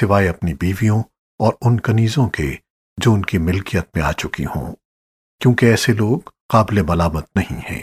سوائے اپنی بیویوں اور ان کنیزوں کے جو ان کی ملکیت میں آ چکی ہوں، کیونکہ ایسے لوگ قابل ملامت نہیں ہیں۔